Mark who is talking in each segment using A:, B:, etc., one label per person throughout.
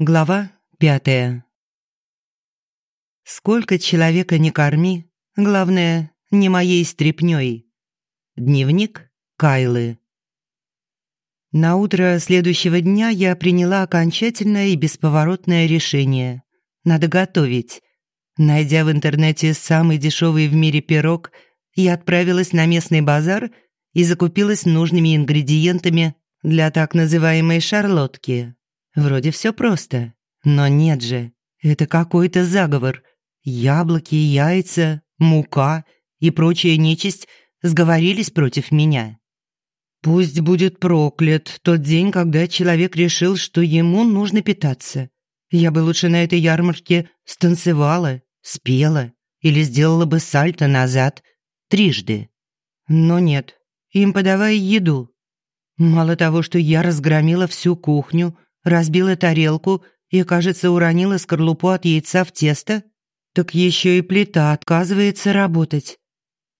A: Глава пятая. Сколько человека не корми, главное, не моей стряпнёй. Дневник Кайлы. На утро следующего дня я приняла окончательное и бесповоротное решение. Надо готовить. Найдя в интернете самый дешевый в мире пирог, я отправилась на местный базар и закупилась нужными ингредиентами для так называемой шарлотки. Вроде все просто. Но нет же. Это какой-то заговор. Яблоки, яйца, мука и прочая нечисть сговорились против меня. Пусть будет проклят тот день, когда человек решил, что ему нужно питаться. Я бы лучше на этой ярмарке станцевала, спела или сделала бы сальто назад трижды. Но нет, им подавай еду. Мало того, что я разгромила всю кухню, разбила тарелку и, кажется, уронила скорлупу от яйца в тесто, так еще и плита отказывается работать.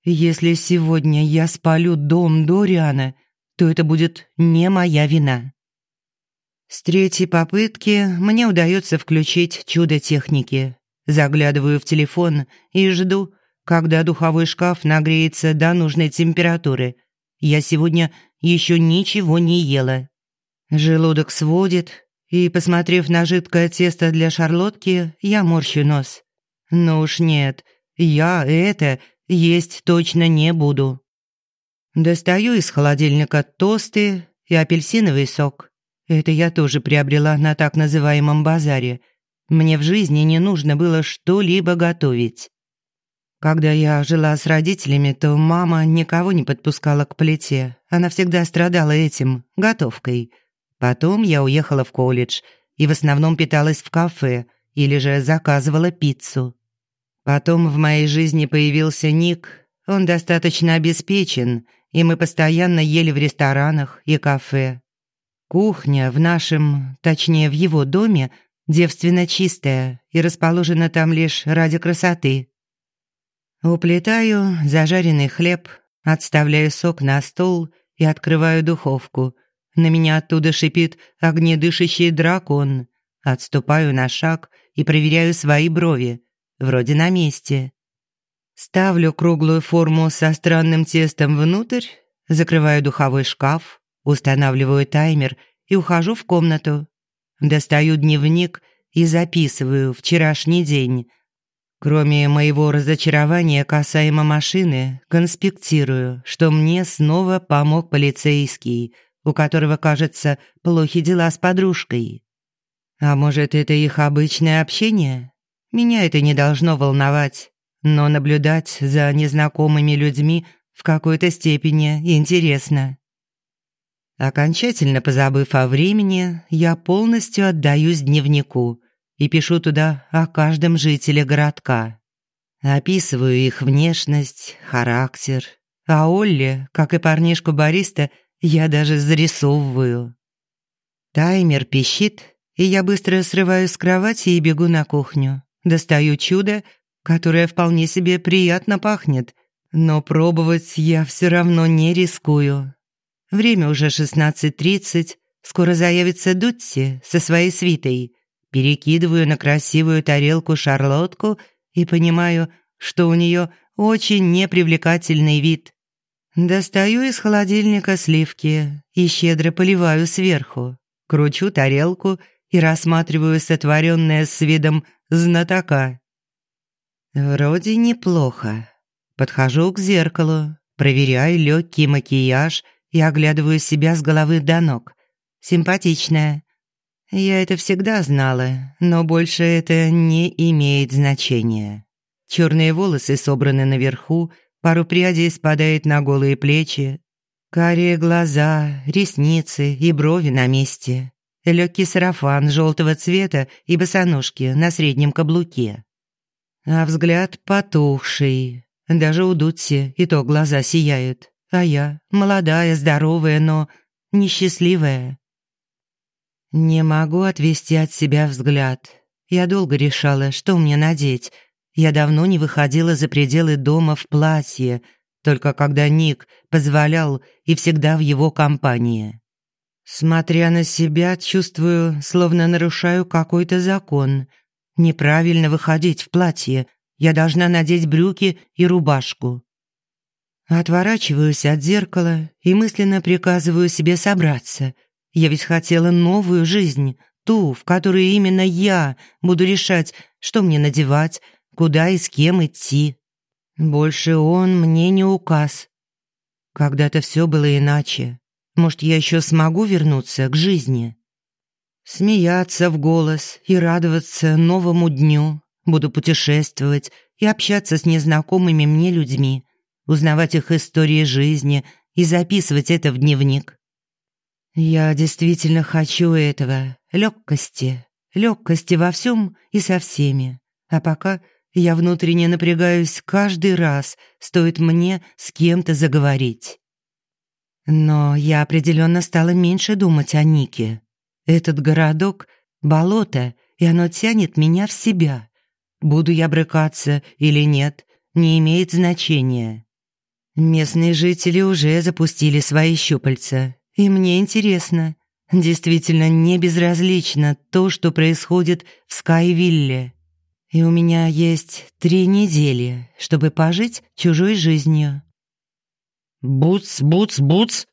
A: Если сегодня я спалю дом Дориана, то это будет не моя вина. С третьей попытки мне удается включить чудо техники. Заглядываю в телефон и жду, когда духовой шкаф нагреется до нужной температуры. Я сегодня еще ничего не ела. Желудок сводит, и, посмотрев на жидкое тесто для шарлотки, я морщу нос. Но уж нет, я это есть точно не буду. Достаю из холодильника тосты и апельсиновый сок. Это я тоже приобрела на так называемом базаре. Мне в жизни не нужно было что-либо готовить. Когда я жила с родителями, то мама никого не подпускала к плите. Она всегда страдала этим, готовкой – Потом я уехала в колледж и в основном питалась в кафе или же заказывала пиццу. Потом в моей жизни появился Ник. Он достаточно обеспечен, и мы постоянно ели в ресторанах и кафе. Кухня в нашем, точнее в его доме, девственно чистая и расположена там лишь ради красоты. Уплетаю зажаренный хлеб, отставляю сок на стол и открываю духовку – на меня оттуда шипит огнедышащий дракон. Отступаю на шаг и проверяю свои брови. Вроде на месте. Ставлю круглую форму со странным тестом внутрь, закрываю духовой шкаф, устанавливаю таймер и ухожу в комнату. Достаю дневник и записываю вчерашний день. Кроме моего разочарования касаемо машины, конспектирую, что мне снова помог полицейский – у которого, кажется, плохи дела с подружкой. А может, это их обычное общение? Меня это не должно волновать, но наблюдать за незнакомыми людьми в какой-то степени интересно. Окончательно позабыв о времени, я полностью отдаюсь дневнику и пишу туда о каждом жителе городка. Описываю их внешность, характер. А Олли, как и парнишку Бориста, я даже зарисовываю. Таймер пищит, и я быстро срываюсь с кровати и бегу на кухню. Достаю чудо, которое вполне себе приятно пахнет, но пробовать я все равно не рискую. Время уже 16.30, скоро заявится Дутси со своей свитой. Перекидываю на красивую тарелку шарлотку и понимаю, что у нее очень непривлекательный вид. Достаю из холодильника сливки и щедро поливаю сверху. Кручу тарелку и рассматриваю сотворенное с видом знатока. Вроде неплохо. Подхожу к зеркалу, проверяю легкий макияж и оглядываю себя с головы до ног. Симпатичная. Я это всегда знала, но больше это не имеет значения. Черные волосы собраны наверху, Пару прядей спадает на голые плечи. Карие глаза, ресницы и брови на месте. Легкий сарафан желтого цвета и босоножки на среднем каблуке. А взгляд потухший. Даже у Дутси и то глаза сияют. А я молодая, здоровая, но несчастливая. Не могу отвести от себя взгляд. Я долго решала, что мне надеть – я давно не выходила за пределы дома в платье, только когда Ник позволял и всегда в его компании. Смотря на себя, чувствую, словно нарушаю какой-то закон. Неправильно выходить в платье. Я должна надеть брюки и рубашку. Отворачиваюсь от зеркала и мысленно приказываю себе собраться. Я ведь хотела новую жизнь, ту, в которой именно я буду решать, что мне надевать, куда и с кем идти. Больше он мне не указ. Когда-то все было иначе. Может, я еще смогу вернуться к жизни? Смеяться в голос и радоваться новому дню. Буду путешествовать и общаться с незнакомыми мне людьми, узнавать их истории жизни и записывать это в дневник. Я действительно хочу этого, легкости, легкости во всем и со всеми. А пока я внутренне напрягаюсь каждый раз, стоит мне с кем-то заговорить. Но я определенно стала меньше думать о Нике. Этот городок — болото, и оно тянет меня в себя. Буду я брыкаться или нет, не имеет значения. Местные жители уже запустили свои щупальца, и мне интересно. Действительно не безразлично то, что происходит в Скайвилле. И у меня есть три недели, чтобы пожить чужой жизнью. «Буц, буц, буц!»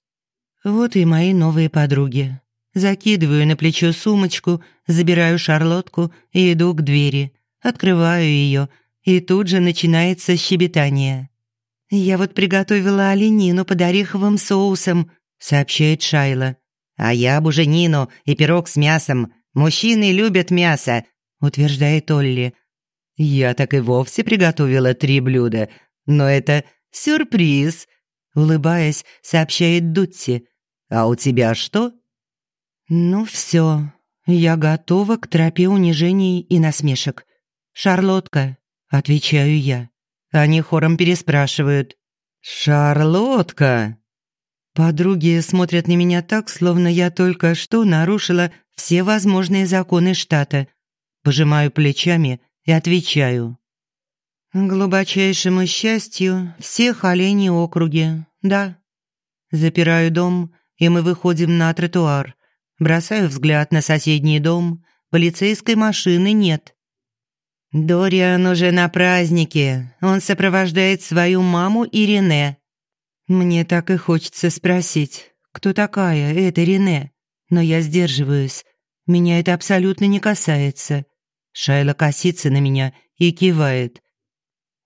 A: Вот и мои новые подруги. Закидываю на плечо сумочку, забираю шарлотку и иду к двери. Открываю ее, и тут же начинается щебетание. «Я вот приготовила оленину под ореховым соусом», — сообщает Шайла. «А я буженину и пирог с мясом. Мужчины любят мясо», — утверждает Олли. «Я так и вовсе приготовила три блюда, но это сюрприз», улыбаясь, сообщает Дутти. «А у тебя что?» «Ну все, я готова к тропе унижений и насмешек. Шарлотка», — отвечаю я. Они хором переспрашивают. «Шарлотка!» Подруги смотрят на меня так, словно я только что нарушила все возможные законы штата. Пожимаю плечами и отвечаю глубочайшему счастью всех оленей округе, да. Запираю дом, и мы выходим на тротуар. Бросаю взгляд на соседний дом. Полицейской машины нет. Дориан уже на празднике. Он сопровождает свою маму и Рене. Мне так и хочется спросить, кто такая эта Рене? Но я сдерживаюсь. Меня это абсолютно не касается. Шайла косится на меня и кивает.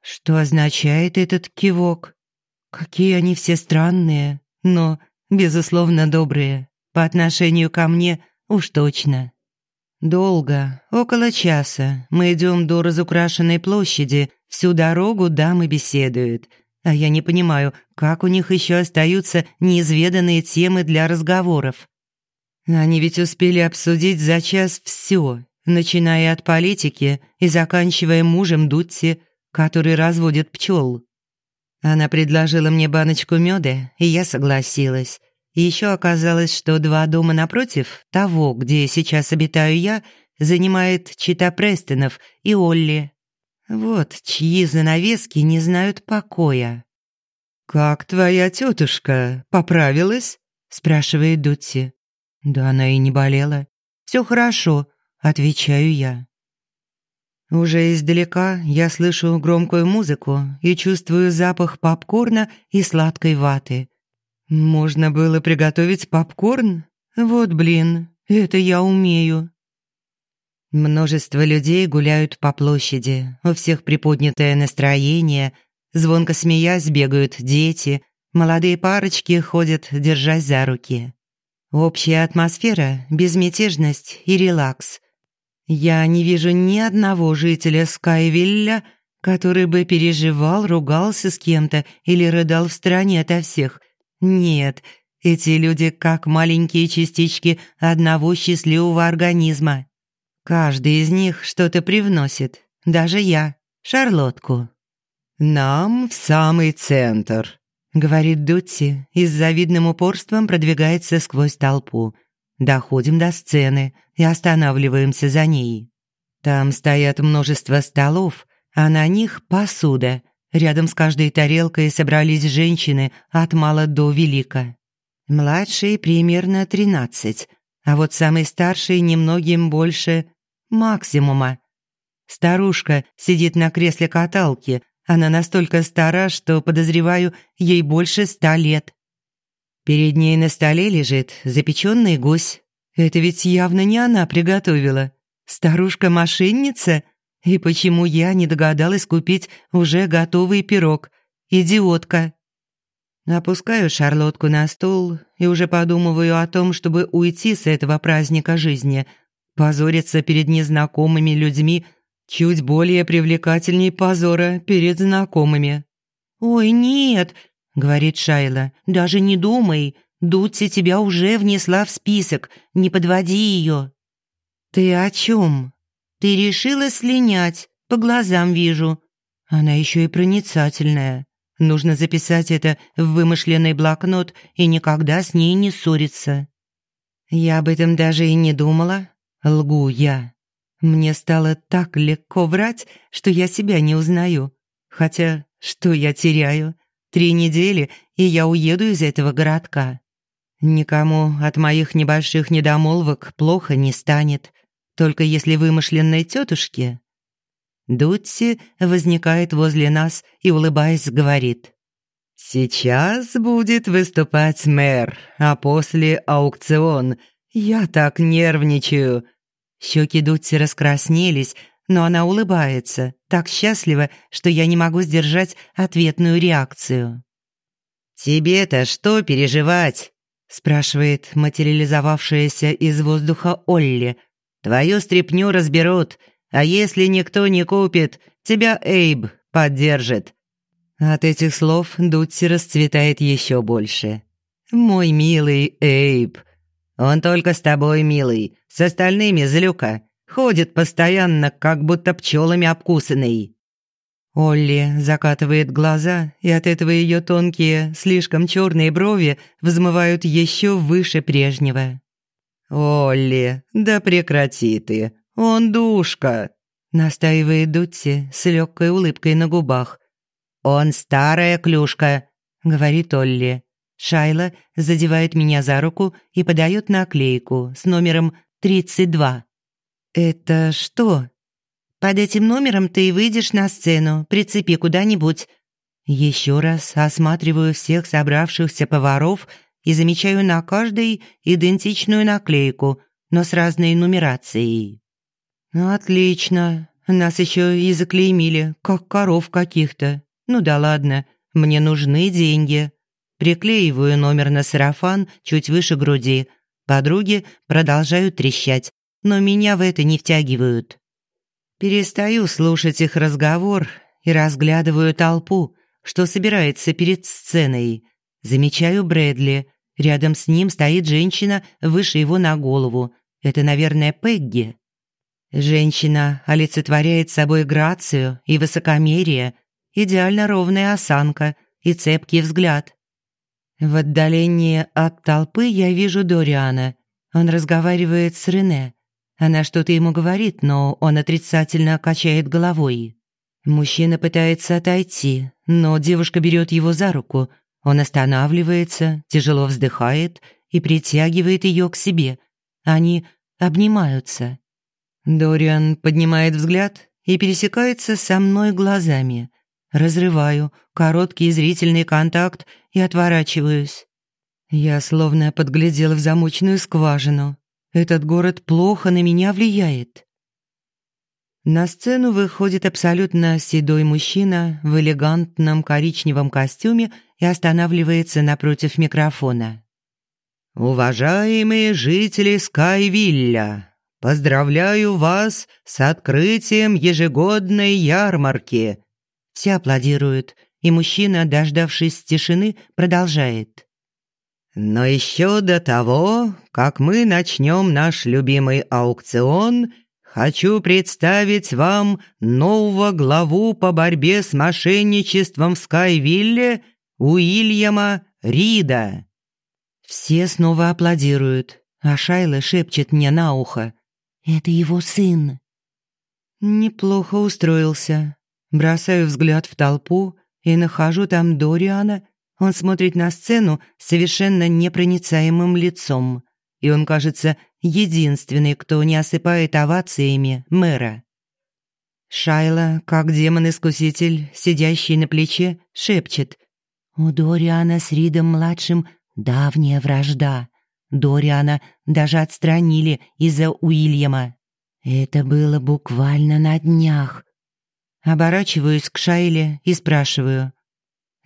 A: Что означает этот кивок? Какие они все странные, но, безусловно, добрые. По отношению ко мне уж точно. Долго, около часа, мы идем до разукрашенной площади. Всю дорогу дамы беседуют. А я не понимаю, как у них еще остаются неизведанные темы для разговоров. Они ведь успели обсудить за час все, начиная от политики и заканчивая мужем Дутти, который разводит пчел. Она предложила мне баночку меда, и я согласилась. Еще оказалось, что два дома напротив, того, где сейчас обитаю я, занимает Чита Престонов и Олли. Вот чьи занавески не знают покоя. «Как твоя тетушка? Поправилась?» – спрашивает Дутти. «Да она и не болела. Все хорошо», – отвечаю я. Уже издалека я слышу громкую музыку и чувствую запах попкорна и сладкой ваты. Можно было приготовить попкорн? Вот блин, это я умею. Множество людей гуляют по площади, у всех приподнятое настроение, звонко смеясь бегают дети, молодые парочки ходят, держась за руки. Общая атмосфера, безмятежность и релакс – я не вижу ни одного жителя Скайвилля, который бы переживал, ругался с кем-то или рыдал в стороне ото всех. Нет, эти люди как маленькие частички одного счастливого организма. Каждый из них что-то привносит, даже я, Шарлотку. «Нам в самый центр», — говорит Дутти и с завидным упорством продвигается сквозь толпу — Доходим до сцены и останавливаемся за ней. Там стоят множество столов, а на них посуда. Рядом с каждой тарелкой собрались женщины от мала до велика. Младший примерно тринадцать, а вот самый старший немногим больше максимума. Старушка сидит на кресле каталки. Она настолько стара, что, подозреваю, ей больше ста лет. Перед ней на столе лежит запеченный гусь. Это ведь явно не она приготовила. Старушка-мошенница? И почему я не догадалась купить уже готовый пирог? Идиотка. Опускаю шарлотку на стол и уже подумываю о том, чтобы уйти с этого праздника жизни. Позориться перед незнакомыми людьми – чуть более привлекательней позора перед знакомыми. «Ой, нет», — говорит Шайла, — «даже не думай. Дутси тебя уже внесла в список, не подводи ее». «Ты о чем? Ты решила слинять, по глазам вижу. Она еще и проницательная. Нужно записать это в вымышленный блокнот и никогда с ней не ссориться». «Я об этом даже и не думала. Лгу я». Мне стало так легко врать, что я себя не узнаю. Хотя, что я теряю? Три недели, и я уеду из этого городка. Никому от моих небольших недомолвок плохо не станет, только если вымышленной тетушке. Дутси возникает возле нас и, улыбаясь, говорит. «Сейчас будет выступать мэр, а после аукцион. Я так нервничаю. Щеки Дутси раскраснелись, но она улыбается, так счастливо, что я не могу сдержать ответную реакцию. «Тебе-то что переживать?» – спрашивает материализовавшаяся из воздуха Олли. «Твою стряпню разберут, а если никто не купит, тебя Эйб поддержит». От этих слов Дутси расцветает еще больше. «Мой милый Эйб, он только с тобой, милый, с остальными злюка. Ходит постоянно, как будто пчелами обкусанный». Олли закатывает глаза, и от этого ее тонкие, слишком черные брови взмывают еще выше прежнего. «Олли, да прекрати ты, он душка», — настаивает Дутси с легкой улыбкой на губах. «Он старая клюшка», — говорит Олли. Шайла задевает меня за руку и подает наклейку с номером 32. «Это что?» «Под этим номером ты выйдешь на сцену, прицепи куда-нибудь». Еще раз осматриваю всех собравшихся поваров и замечаю на каждой идентичную наклейку, но с разной нумерацией. «Отлично. Нас еще и заклеймили, как коров каких-то. Ну да ладно, мне нужны деньги». Приклеиваю номер на сарафан чуть выше груди. Подруги продолжают трещать, но меня в это не втягивают. Перестаю слушать их разговор и разглядываю толпу, что собирается перед сценой. Замечаю Брэдли. Рядом с ним стоит женщина выше его на голову. Это, наверное, Пегги. Женщина олицетворяет собой грацию и высокомерие, идеально ровная осанка и цепкий взгляд. В отдалении от толпы я вижу Дориана. Он разговаривает с Рене. Она что-то ему говорит, но он отрицательно качает головой. Мужчина пытается отойти, но девушка берет его за руку. Он останавливается, тяжело вздыхает и притягивает ее к себе. Они обнимаются. Дориан поднимает взгляд и пересекается со мной глазами. Разрываю короткий зрительный контакт и отворачиваюсь. Я словно подглядела в замочную скважину. Этот город плохо на меня влияет. На сцену выходит абсолютно седой мужчина в элегантном коричневом костюме и останавливается напротив микрофона. «Уважаемые жители Скайвилля, поздравляю вас с открытием ежегодной ярмарки!» Все аплодируют, и мужчина, дождавшись тишины, продолжает. «Но еще до того, как мы начнем наш любимый аукцион, хочу представить вам нового главу по борьбе с мошенничеством в Скайвилле Уильяма Рида». Все снова аплодируют, а Шайла шепчет мне на ухо. «Это его сын». Неплохо устроился. Бросаю взгляд в толпу и нахожу там Дориана. Он смотрит на сцену совершенно непроницаемым лицом. И он, кажется, единственный, кто не осыпает овациями мэра. Шайла, как демон-искуситель, сидящий на плече, шепчет. «У Дориана с Ридом-младшим давняя вражда. Дориана даже отстранили из-за Уильяма. Это было буквально на днях. Оборачиваюсь к Шайле и спрашиваю.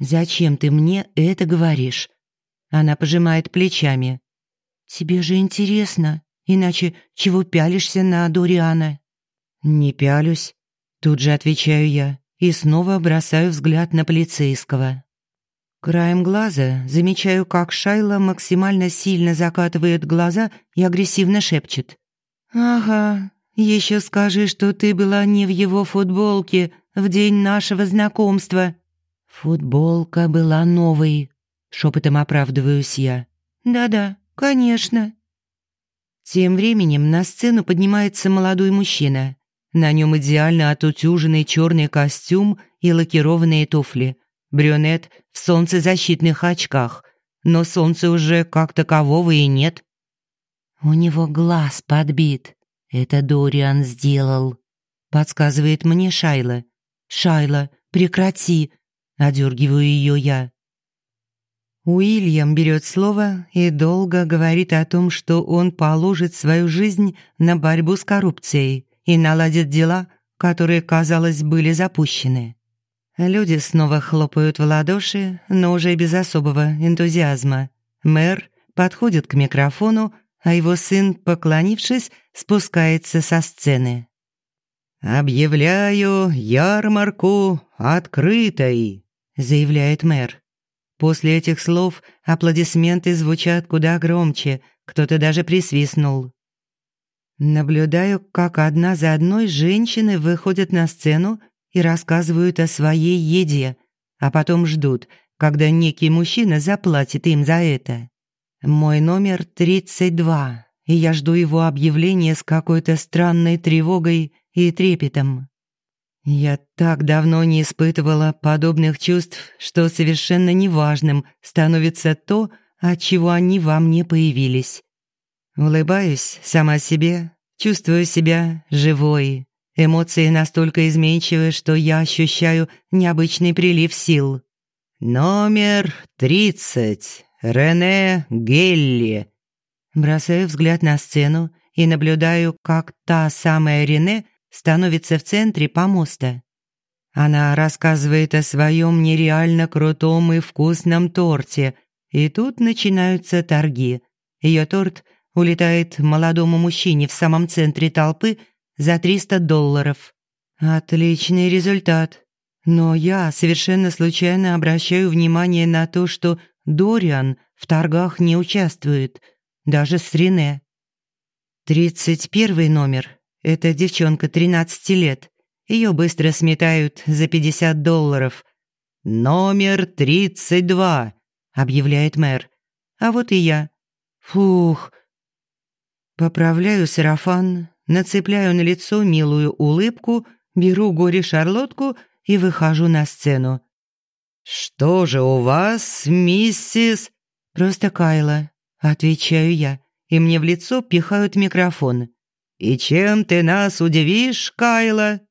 A: «Зачем ты мне это говоришь?» Она пожимает плечами. «Тебе же интересно, иначе чего пялишься на Дориана?» «Не пялюсь», тут же отвечаю я и снова бросаю взгляд на полицейского. Краем глаза замечаю, как Шайла максимально сильно закатывает глаза и агрессивно шепчет. «Ага, еще скажи, что ты была не в его футболке в день нашего знакомства». «Футболка была новой», — шепотом оправдываюсь я. «Да-да, конечно». Тем временем на сцену поднимается молодой мужчина. На нем идеально отутюженный черный костюм и лакированные туфли. Брюнет в солнцезащитных очках, но солнца уже как такового и нет. «У него глаз подбит», «Это Дориан сделал», — подсказывает мне Шайла. «Шайла, прекрати!» — одергиваю ее я. Уильям берет слово и долго говорит о том, что он положит свою жизнь на борьбу с коррупцией и наладит дела, которые, казалось, были запущены. Люди снова хлопают в ладоши, но уже без особого энтузиазма. Мэр подходит к микрофону а его сын, поклонившись, спускается со сцены. «Объявляю ярмарку открытой», — заявляет мэр. После этих слов аплодисменты звучат куда громче, кто-то даже присвистнул. Наблюдаю, как одна за одной женщины выходят на сцену и рассказывают о своей еде, а потом ждут, когда некий мужчина заплатит им за это. Мой номер 32, и я жду его объявления с какой-то странной тревогой и трепетом. Я так давно не испытывала подобных чувств, что совершенно неважным становится то, от чего они во мне появились. Улыбаюсь сама себе, чувствую себя живой. Эмоции настолько изменчивы, что я ощущаю необычный прилив сил. Номер тридцать. Рене Гелли. Бросаю взгляд на сцену и наблюдаю, как та самая Рене становится в центре помоста. Она рассказывает о своем нереально крутом и вкусном торте, и тут начинаются торги. Ее торт улетает молодому мужчине в самом центре толпы за 300 долларов. Отличный результат. Но я совершенно случайно обращаю внимание на то, что Дориан в торгах не участвует, даже с Рене. Тридцать первый номер. Это девчонка 13 лет. Ее быстро сметают за 50 долларов. «Номер 32», — объявляет мэр. А вот и я. Фух. Поправляю сарафан, нацепляю на лицо милую улыбку, беру горе-шарлотку и выхожу на сцену. «Что же у вас, миссис...» «Просто Кайла», — отвечаю я, и мне в лицо пихают микрофон. «И чем ты нас удивишь, Кайла?»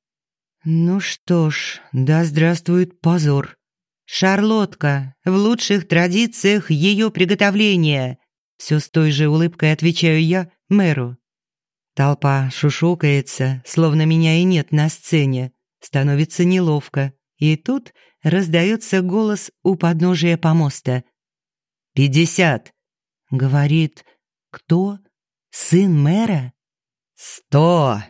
A: «Ну что ж, да здравствует позор. Шарлотка, в лучших традициях ее приготовления», все с той же улыбкой отвечаю я мэру. Толпа шушукается, словно меня и нет на сцене. Становится неловко. И тут раздается голос у подножия помоста. «Пятьдесят!» — говорит «Кто? Сын мэра?» «Сто!»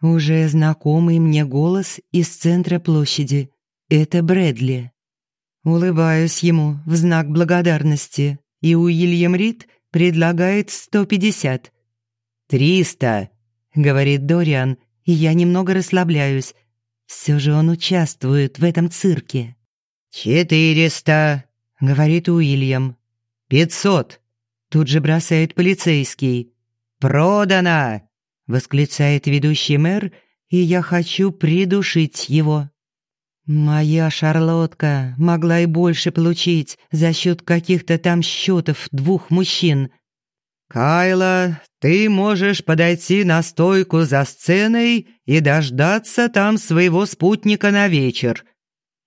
A: Уже знакомый мне голос из центра площади. Это Брэдли. Улыбаюсь ему в знак благодарности, и Уильям Рид предлагает сто пятьдесят. «Триста!» — говорит Дориан, и я немного расслабляюсь. Все же он участвует в этом цирке. «Четыреста», — говорит Уильям. «Пятьсот», — тут же бросает полицейский. «Продано!» — восклицает ведущий мэр, и я хочу придушить его. Моя Шарлотка могла и больше получить за счет каких-то там счетов двух мужчин. «Кайла, ты можешь подойти на стойку за сценой и дождаться там своего спутника на вечер».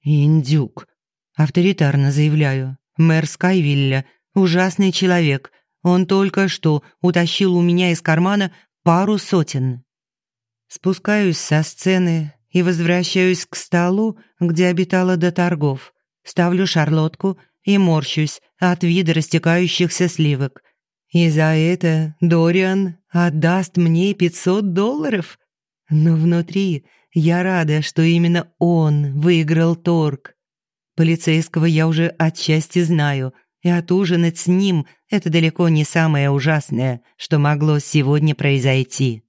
A: «Индюк», — авторитарно заявляю, мэр Скайвилля, ужасный человек. Он только что утащил у меня из кармана пару сотен. Спускаюсь со сцены и возвращаюсь к столу, где обитала до торгов. Ставлю шарлотку и морщусь от вида растекающихся сливок. И за это Дориан отдаст мне 500 долларов? Но внутри я рада, что именно он выиграл торг. Полицейского я уже отчасти знаю, и отужинать с ним – это далеко не самое ужасное, что могло сегодня произойти.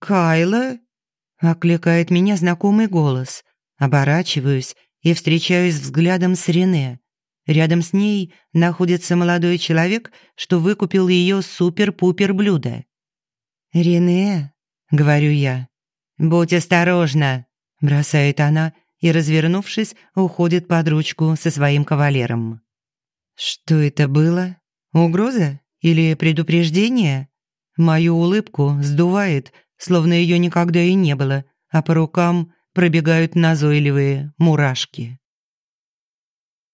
A: «Кайла?» – окликает меня знакомый голос. Оборачиваюсь и встречаюсь взглядом с Рене. Рядом с ней находится молодой человек, что выкупил ее супер-пупер блюдо. «Рене», — говорю я. «Будь осторожна», — бросает она и, развернувшись, уходит под ручку со своим кавалером. Что это было? Угроза или предупреждение? Мою улыбку сдувает, словно ее никогда и не было, а по рукам пробегают назойливые мурашки.